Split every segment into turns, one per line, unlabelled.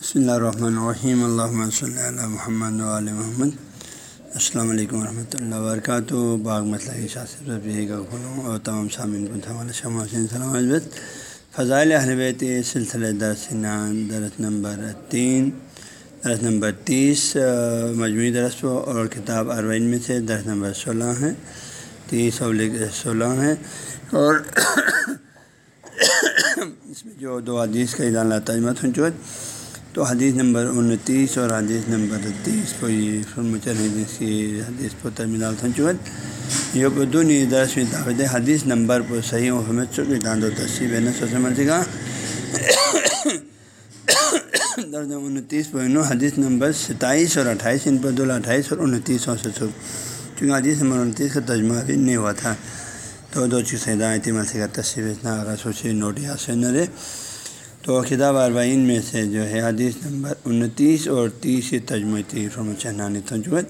بسم اللہ الرحمن الرحیم اللہ صلی اللہ محمد علیہ محمد السلام علیکم ورحمۃ اللہ وبرکاتہ باغ مسئلہ شاثر اور تمام سامعین کو تھا شمع سلام البت فضائل اہلبیت سلسلہ درس نان درس نمبر تین درس نمبر تیس مجموعی درس اور کتاب اروین میں سے درس نمبر سولہ ہیں تیس اور سولہ ہیں اور اس میں جو دو حدیث کا ادارہ تجمت ہو چکا تو حدیث نمبر انتیس اور حدیث نمبر تیس کو یہ حدیث کی حدیث پر ترمیلات ہو یہ دونوں درس میں دعوت حدیث نمبر پر صحیح و حمد چکی داند و تصیب ہے۔ نا سو گا درد انتیس پر نو حدیث نمبر ستائیس اور اٹھائیس، ان پر دو اٹھائیس اور انتیس سو چونکہ حدیث نمبر انتیس کا ترجمہ بھی نہیں ہوا تھا۔ تو دو چیز ہدایتی مرضی کا تصویر اتنا اگر سوچے نوٹ یا سے نہ رہے۔ تو کتاب اربعین میں سے جو ہے حدیث نمبر انتیس اور تیس تجمہ فرم چہنانی تجوت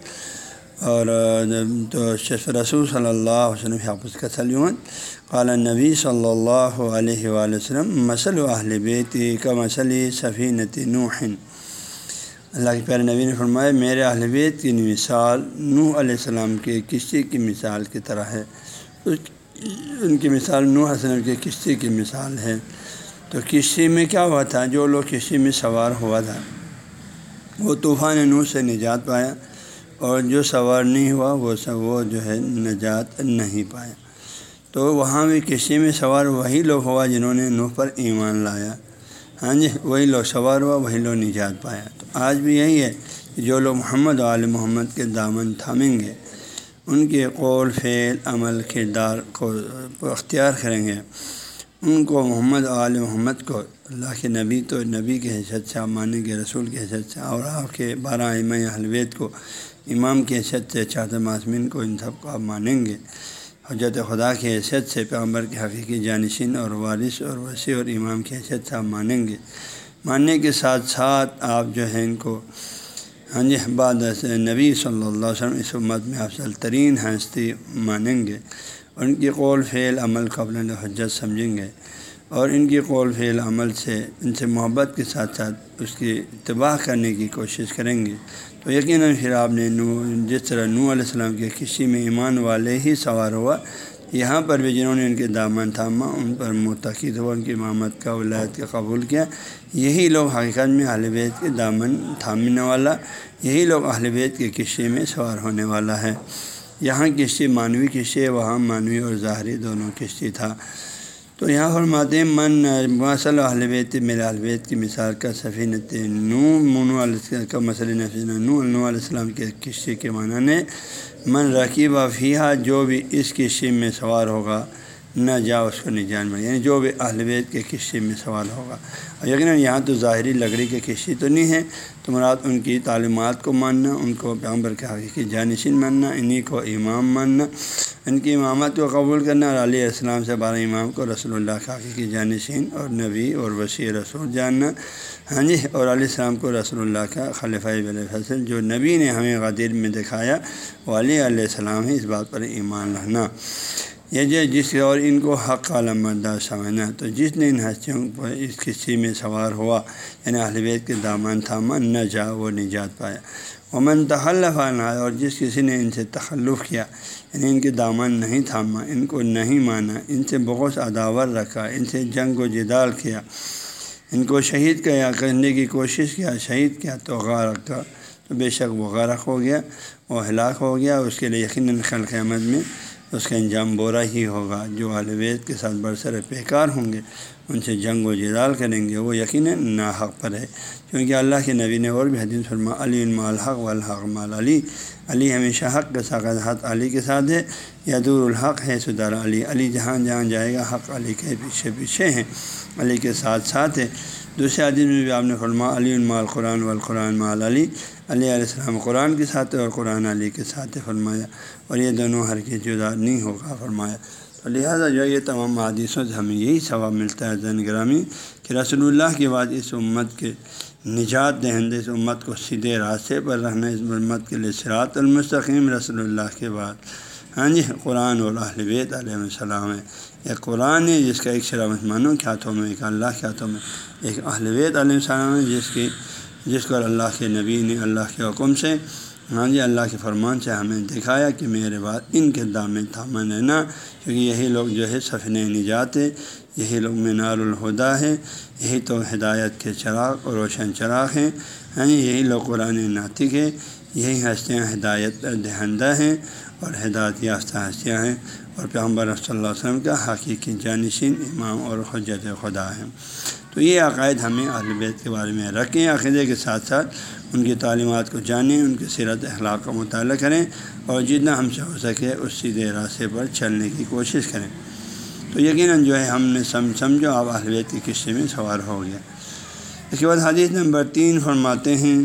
اور تو شف رسول صلی اللہ علیہ وسلم حافظ کا سلیمت قال نبی صلی اللہ علیہ وآلہ وسلم، مسل و اہل بیت کا مسئلہ صفینت نوحن اللہ کے پیارے نبی نے فرمایا، میرے اہل بیت کی مثال نوح علیہ السلام کے کشتی کی مثال کی طرح ہے۔ ان کی مثال نوح السلام کی کشتی کی مثال ہے۔ تو کشتی میں کیا ہوا تھا؟ جو لوگ کشتی میں سوار ہوا تھا، وہ طوفان نو سے نجات پایا اور جو سوار نہیں ہوا، وہ سب وہ جو ہے نجات نہیں پایا۔ تو وہاں بھی کشتی میں سوار وہی لوگ ہوا جنہوں نے نوح پر ایمان لایا۔ ہاں جی وہی لوگ سوار ہوا، وہی لوگ نجات پایا۔ تو آج بھی یہی ہے کہ جو لوگ محمد عال محمد کے دامن تھامیں گے، ان کے قول، فعل، عمل، کردار کو اختیار کریں گے۔ ان کو محمد عال محمد کو اللہ کے نبی تو نبی کے حیثیت سے آپ مانیں گے رسول کی حیثیت سے اور آپ کے بارہ ام حلویت کو، امام کی حیثیت سے چاہت معصمین کو، ان سب کو آپ مانیں گے۔ حجت خدا کی حیثیت سے، پیغمبر کے حقیقی جانشین اور وارث اور وسیع اور امام کی حیثیت سے آپ مانیں گے۔ ماننے کے ساتھ ساتھ آپ جو ہے ان کو ہاں جی بعد نبی صلی اللہ علیہ وسلم اس امت میں افضل ترین ہستی مانیں گے۔ ان کی قول فعل عمل قبل حجت سمجھیں گے اور ان کی قول فعل عمل سے، ان سے محبت کے ساتھ ساتھ اس کی اتباع کرنے کی کوشش کریں گے۔ تو یقیناً پھر آپ نے نو، جس طرح نو علیہ السلام کے کسی میں ایمان والے ہی سوار ہوا، یہاں پر بھی جنہوں نے ان کے دامن تھاما، ان پر متقد ہوا، ان کی امامت کا ولایت کا قبول کیا، یہی لوگ حقیقت میں اہل بیت کے دامن تھامنے والا، یہی لوگ اہل بیت کے کشی میں سوار ہونے والا ہے۔ یہاں کشتی معنوی کشتی ہے، وہاں معنوی اور ظاہری دونوں کشتی تھا۔ تو یہاں فرماتے من ماسل اہل بیت میرے البیت کی مثال کا سفینت نو منو علیہ کا مسئلہ نفین نو علیہ السلام کے کشتی کے معنی نے من رقیبہ فیحہ جو بھی اس کشتی میں سوار ہوگا۔ نہ جا اس کو نجان میں یعنی جو بھی اہل بیت کے کشتی میں سوال ہوگا۔ اور یقیناً یہاں تو ظاہری لکڑی کے کشتی تو نہیں ہے تو مراد ان کی تعلیمات کو ماننا، ان کو پیغمبر کے حقیقی جانشین ماننا انہیں کو امام ماننا، ان کی امامت کو قبول کرنا اور علیہ السلام سے بارہ امام کو رسول اللہ کے حقیقی جانشین اور نبی اور وسیع رسول جاننا۔ ہاں جی اور علیہ السلام کو رسول اللہ کا خلفۂ فصل جو نبی نے ہمیں غدیر میں دکھایا، وہ علیہ علیہ السلام ہی اس بات پر ایمان رہنا یہ جو جس اور ان کو حق علامہ سمجھنا تو جس نے ان ہستیوں پر اس کسی میں سوار ہوا یعنی اہلویت کے دامن تھاما، نہ جا، وہ نجات پایا۔ امن تخلف آنا اور جس کسی نے ان سے تخلف کیا یعنی ان کے دامن نہیں تھاما، ان کو نہیں مانا، ان سے بہت عداور رکھا، ان سے جنگ و جدال کیا۔ ان کو شہید کیا کرنے کی کوشش کیا، شہید کیا تو غار رکھا تو بے شک وہ غرق ہو گیا، وہ ہلاک ہو گیا اس کے لیے یقیناً خل قیامت میں اس کا انجام برا ہی ہوگا۔ جو الوید کے ساتھ برسر پیکار ہوں گے، ان سے جنگ و جدال کریں گے، وہ یقیناً نا حق پر ہے۔ کیونکہ اللہ کے نبی نے اور بھی حدیث فرما، علی الحق و الحق مال علی۔ علی ہمیشہ حق کا ساقت حق علی کے ساتھ ہے یادور الحق ہے سدار علی۔ علی جہاں جہاں جائے گا، حق علی کے پیچھے پیچھے ہیں۔ علی کے ساتھ ساتھ ہے۔ دوسرے حدیث میں بھی آپ نے فرما علی المال قرآن والقرآن مال علی۔ علیہ علیہ السلام قرآن کے ساتھ اور قرآن علی کے ساتھ فرمایا۔ اور یہ دونوں ہر کے جدا نہیں ہوگا فرمایا۔ تو لہٰذا جو یہ تمام حادثوں سے ہمیں یہی ثواب ملتا ہے زین گرامی، کہ رسول اللہ کے بعد اس امت کے نجات دہندے، اس امت کو سیدھے راستے پر رہنا، اس امت کے لیے سرات المستقیم رسول اللہ کے بعد۔ ہاں جی قرآن اور اہل بیت علیہ السلام ہے ایک قرآن ہے جس کا ایک شرح مسلمانوں کے ہاتھوں میں، ایک اللہ کے ہاتھوں میں۔ ایک اہل بیت علیہ السلام ہے جس کی، جس کو اللہ کے نبی نے اللہ کے حکم سے ہاں جی اللہ کے فرمان سے ہمیں دکھایا کہ میرے بعد ان کے دام تھامن ہے نا کیونکہ یہی لوگ جو ہے سفن نجات ہے یہی لوگ مینار الہدا ہے یہی تو ہدایت کے چراغ اور روشن چراغ ہیں۔ ہاں جی یہی لوگ قرآن ناطق ہے یہی ہستیاں ہدایت، دہندہ ہیں اور ہدایت یافتہ ہستیاں ہیں اور پیغمبر صلی اللہ علیہ وسلم کا حقیقی جانشین امام اور حجت خدا ہے تو یہ عقائد ہمیں اہل بیت کے بارے میں رکھیں، عقیدے کے ساتھ ساتھ ان کی تعلیمات کو جانیں، ان کی سیرت اخلاق کا مطالعہ کریں اور جتنا ہم سے ہو سکے اس سیدھے راستے پر چلنے کی کوشش کریں۔ تو یقیناً جو ہے ہم نے سم، سمجھو آپ اہل بیت کی قصے میں سوار ہو گیا۔ اس کے بعد حدیث نمبر تین فرماتے ہیں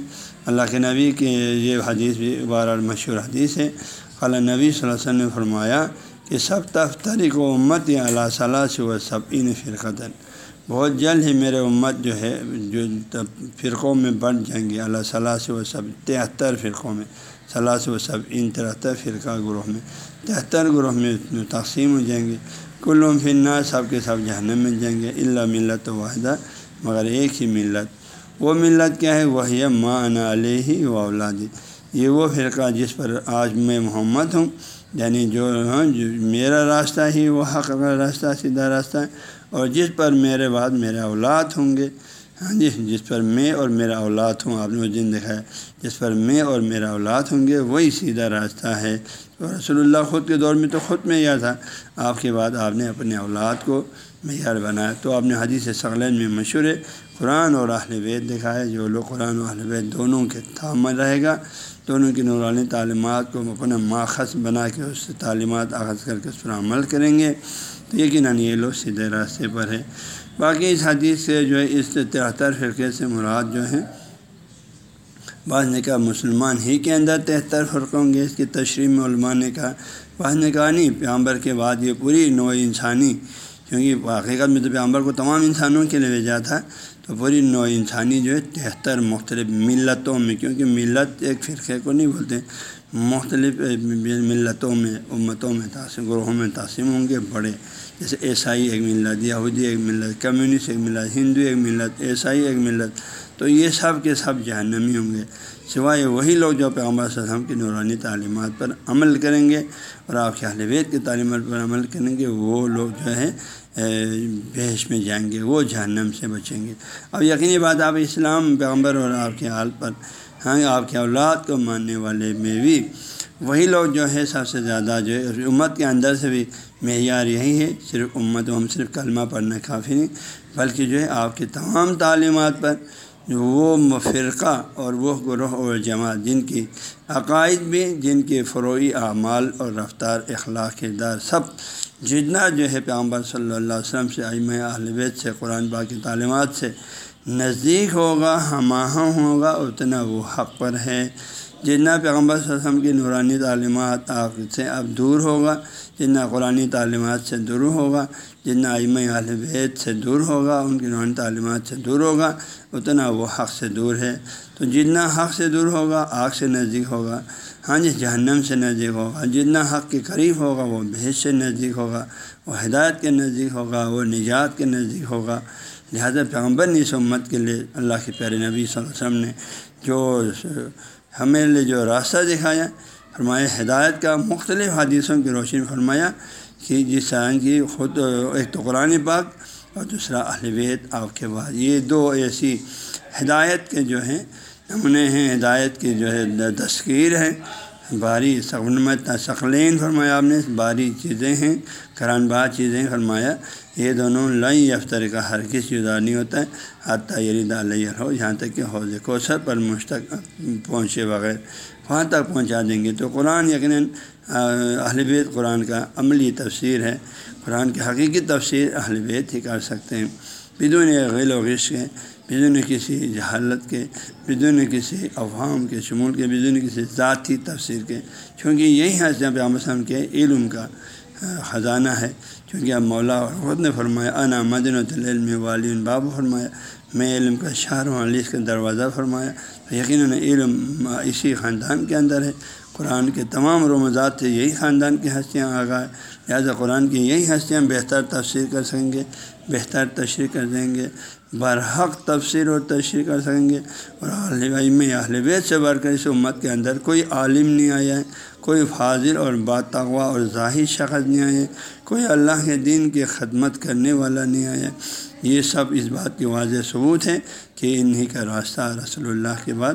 اللہ کے نبی کے یہ حدیث بھی بار مشہور حدیث ہے۔ خلا نبی صلی اللہ علیہ وسلم نے فرمایا کہ سب تفتریق و امت یا اللہ صلاح سے وہ سب ان فرقتاً۔ بہت جلد ہی میرے امت جو ہے، جو فرقوں میں بڑھ جائیں گے۔ اللہ صلاح سے وہ سب، تہتر فرقوں میں۔ صلاح سے وہ سب ان تہتر فرقہ گروہ میں۔ تہتر گروہ میں تقسیم ہو جائیں گے۔ کل فننا سب کے سب جہنم مل جائیں گے۔ اللہ ملت واحدہ، مگر ایک ہی ملت۔ وہ ملت کیا ہے؟ وہ ماں علیہ و اولادی یہ وہ فرقہ جس پر آج میں محمد ہوں یعنی جو ہاں، جو میرا راستہ ہی، وہ حق کا راستہ، سیدھا راستہ ہے۔ اور جس پر میرے بعد میرے اولاد ہوں گے ہاں جی جس پر میں اور میرا اولاد ہوں، آپ نے وہ دن دکھایا جس پر میں اور میرا اولاد ہوں گے، وہی سیدھا راستہ ہے۔ تو رسول اللہ خود کے دور میں تو خود میں یہ تھا۔ آپ کے بعد آپ نے اپنے اولاد کو معیار بنایا تو آپ نے حدیث سغلین میں مشہور ہے قرآن اور اہل بیت دکھایا جو لوگ قرآن و اہل بیت دونوں کے تعمل رہے گا، دونوں کی نورانی تعلیمات کو اپنا ماخذ بنا کے اس سے تعلیمات اخذ کر کے اس پر عمل کریں گے۔ تو یقیناً یہ لوگ سیدھے راستے پر ہے باقی اس حدیث سے جو ہے، اس تہتر فرقے سے مراد جو ہے بعض نے کہا مسلمان ہی کے اندر تہتر فرق ہوں گے۔ اس کی تشریح میں علماء نے کہا، بعض نے کہا نہیں پیامبر کے بعد یہ پوری نو انسانی کیونکہ حقیقت میں تو پیامبر کو تمام انسانوں کے لیے بھیجا تھا تو پوری نو انسانی جو ہے تہتر مختلف ملتوں میں، کیونکہ ملت ایک فرقے کو نہیں بولتے، مختلف ملتوں میں، امتوں میں تاثر گروہوں میں تقسیم ہوں گے، بڑے۔ جیسے عیسائی ایک ملت، یہودی ایک ملت، کمیونسٹ ایک ملت، ہندو ایک ملت، عیسائی ایک ملت، تو یہ سب کے سب جہنمی ہوں گے۔ سوائے وہی لوگ جو پیغمبر صلی اللہ علیہ وسلم کی نورانی تعلیمات پر عمل کریں گے، اور آپ کے حلویت کی تعلیمات پر عمل کریں گے، وہ لوگ جو ہے بحث میں جائیں گے، وہ جہنم سے بچیں گے۔ اب یقینی بات آپ اسلام پیغمبر اور آپ کے حال پر ہاں آپ کے اولاد کو ماننے والے میں بھی وہی لوگ جو ہے سب سے زیادہ جو ہے، امت کے اندر سے بھی معیار یہی ہے، صرف امت و ہم صرف کلمہ پڑھنا کافی نہیں، بلکہ جو ہے، آپ کی تمام تعلیمات پر وہ فرقہ اور وہ گروہ اور جماعت جن کی عقائد بھی، جن کے فروعی اعمال اور رفتار اخلاق کردار سب جتنا جو ہے پیغمبر صلی اللہ علیہ وسلم سے علم اہل بیت سے، قرآن پاک کی تعلیمات سے نزدیک ہوگا ہماہوں ہوگا اتنا وہ حق پر ہے۔ جتنا پیغمبر صلی اللہ علیہ وسلم کی نورانی تعلیمات آپ سے اب دور ہوگا، جتنا قرآن تعلیمات سے دور ہوگا جتنا علم اہل بیت سے دور ہوگا، ان کی نورانی تعلیمات سے دور ہوگا، اتنا وہ حق سے دور ہے۔ تو جتنا حق سے دور ہوگا، آگ سے نزدیک ہوگا۔ ہاں جی جہنم سے نزدیک ہوگا۔ جتنا حق کے قریب ہوگا، وہ بحث سے نزدیک ہوگا۔ وہ ہدایت کے نزدیک ہوگا، وہ نجات کے نزدیک ہوگا۔ لہٰذا پیغمبر اس امت کے لیے اللہ کے پیارے نبی صلی اللہ علیہ وسلم نے جو ہمیں لیے جو راستہ دکھایا، فرمایا، ہدایت کا مختلف حدیثوں کی روشنی فرمایا۔ کہ جس جی کی خود ایک تو قرآن پاک اور دوسرا اہلویت آپ کے بعد۔ یہ دو ایسی ہدایت کے جو ہیں، نمونے ہیں، ہدایت کی جو ہے تشکیر ہے باری سغنمت ثقلین فرمایا آپ نے، باری چیزیں ہیں کران بار چیزیں فرمایا۔ یہ دونوں لئی افطر کا ہر کسی جدا نہیں ہوتا ہے، حتیٰ یرید علیہ ہو یہاں تک کہ حوض کوثر پر مشتق پہنچے بغیر۔ وہاں تک پہنچا دیں گے۔ تو قرآن یقیناً اہل بیت قرآن کا عملی تفسیر ہے۔ قرآن کی حقیقی تفسیر اہل بیت ہی کر سکتے ہیں۔ بدون غیل و غش کے، بدون کسی جہالت کے، بدون کسی افہام کے، شمول کے، بدون کسی ذاتی تفسیر کے۔ چونکہ یہی ہے جہاں پہ وسلم کے علم کا خزانہ ہے۔ کیونکہ اب مولا خود نے فرمایا، انا مدن العلم والی باب فرمایا، میں علم کا شہر ہوں علی کا دروازہ فرمایا تو یقیناً علم اسی خاندان کے اندر ہے۔ قرآن کے تمام رمضات سے یہی خاندان کی ہستیاں آگاہ لہٰذا قرآن کی یہی ہستیاں بہتر تفسیر کر سکیں گے، بہتر تشریح کر دیں گے۔ برحق تفسیر اور تشریح کر سکیں گے اور عالم اہل بیت سے بڑھ کر اس امت کے اندر کوئی عالم نہیں آیا ہے، کوئی فاضل اور باتغوا اور ظاہر شخص نہیں آیا کوئی اللہ کے دین کی خدمت کرنے والا نہیں آیا یہ سب اس بات کی واضح ثبوت ہے کہ انہی کا راستہ رسول اللہ کے بعد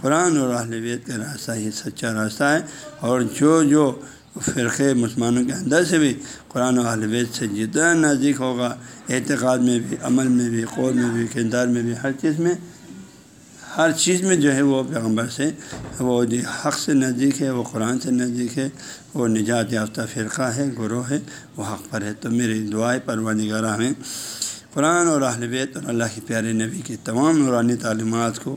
قرآن اور اہل بیت کا راستہ ہی سچا راستہ ہے۔ اور جو جو فرقے مسلمانوں کے اندر سے بھی قرآن و اہل بیت سے جتنا نزدیک ہوگا، اعتقاد میں بھی، عمل میں بھی، قول میں بھی، کردار میں بھی، ہر چیز میں، ہر چیز میں جو ہے وہ پیغمبر سے، وہ حق سے نزدیک ہے، وہ قرآن سے نزدیک ہے، وہ نجات یافتہ فرقہ ہے، گروہ ہے، وہ حق پر ہے۔ تو میری دعائیں پروا نگارہ میں، قرآن اور اہل بیت اور اللہ کے پیارے نبی کی تمام نورانی تعلیمات کو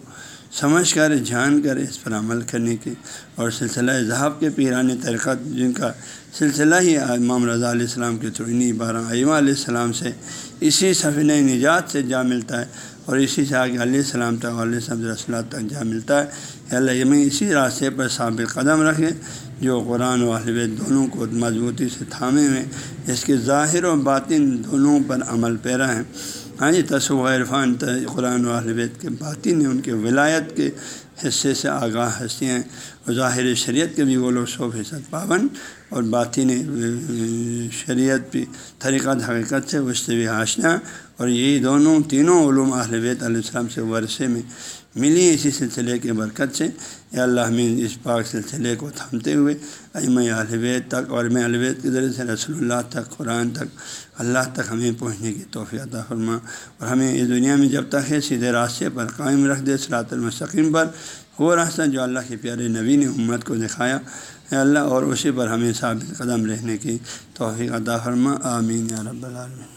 سمجھ کر، جان کر اس پر عمل کرنے کی اور سلسلہ ذہب کے پیرانی ترقت جن کا سلسلہ ہی امام رضا علیہ السلام کے ترینی بارہ ائمہ علیہ السلام سے اسی سفین نجات سے جا ملتا ہے اور اسی سے آگے علیہ السلام تک علیہ السلام رسول تک جا ملتا ہے۔ کہ اللہ یہ اسی راستے پر ثابت قدم رکھے جو قرآن و حلب دونوں کو مضبوطی سے تھامے ہوئے اس کے ظاہر و باطن دونوں پر عمل پیرا ہیں ہاں جی تصو عرفان قرآن و بیت کے باطن ہیں، ان کے ولایت کے حصے سے آگاہ ہستیاں ہیں۔ ظاہر شریعت کے بھی وہ لوگ سو فیصد پابند۔ اور باطن شریعت بھی طریقہ حقیقت سے اس سے بھی آشنا۔ اور یہی دونوں تینوں علوم اہل بیت علیہ السلام سے ورثے میں ملی اسی سلسلے کے برکت سے۔ یا اللہ، ہمیں اس پاک سلسلے کو تھامتے ہوئے ام البید تک اور میں البید کے ذریعے سے رسول اللہ تک، قرآن تک، اللہ تک ہمیں پہنچنے کی توفیع عطا فرما۔ اور ہمیں اس دنیا میں جب تک ہے، سیدھے راستے پر قائم رکھ دے سلاۃ المستقیم پر وہ راستہ جو اللہ کے پیارے نبی نے امت کو دکھایا۔ ہے اللہ، اور اسی پر ہمیں ثابت قدم رہنے کی توفیق عطا فرما۔ آمین یا رب العالمین۔